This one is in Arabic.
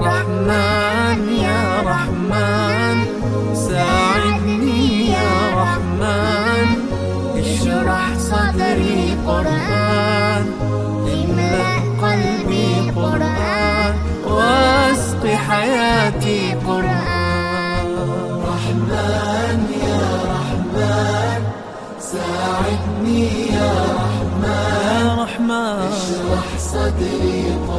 رحمن يا رحمن ساعدني يا رحمن اشرح صدري قرآن املأ قلبي قرآن واسق حياتي قرآن. رحمن يا رحمن ساعدني يا رحمن يا رحمن اشرح صدري قرآن.